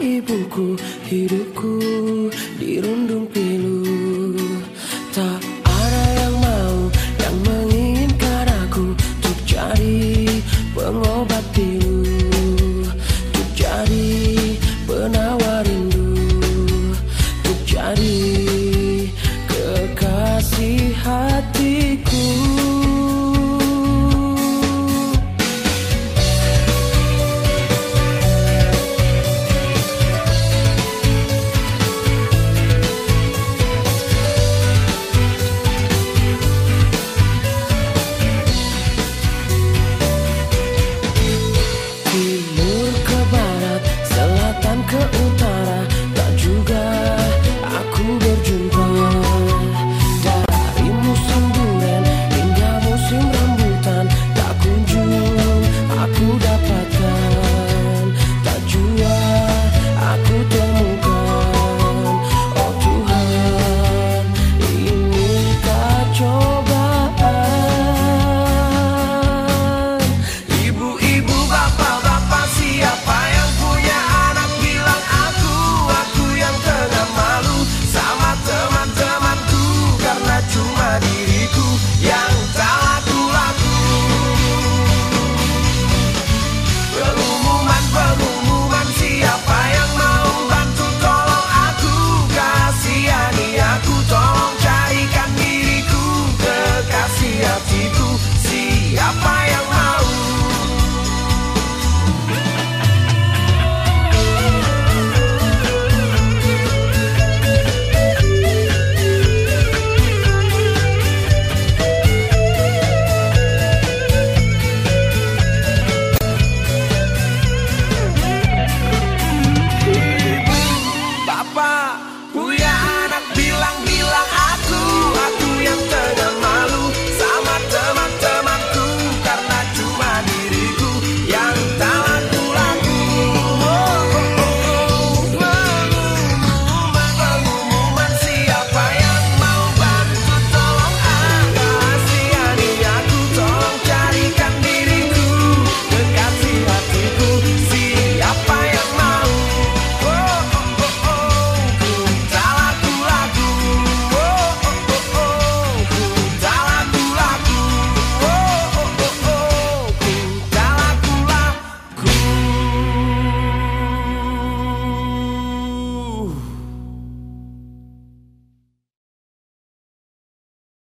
ibuku Hidupku dirundung pilu. Tak ada yang mau Yang menginginkan aku Untuk jadi pengobat pilu. Untuk jadi penawar rindu. Untuk jadi Surka Chapa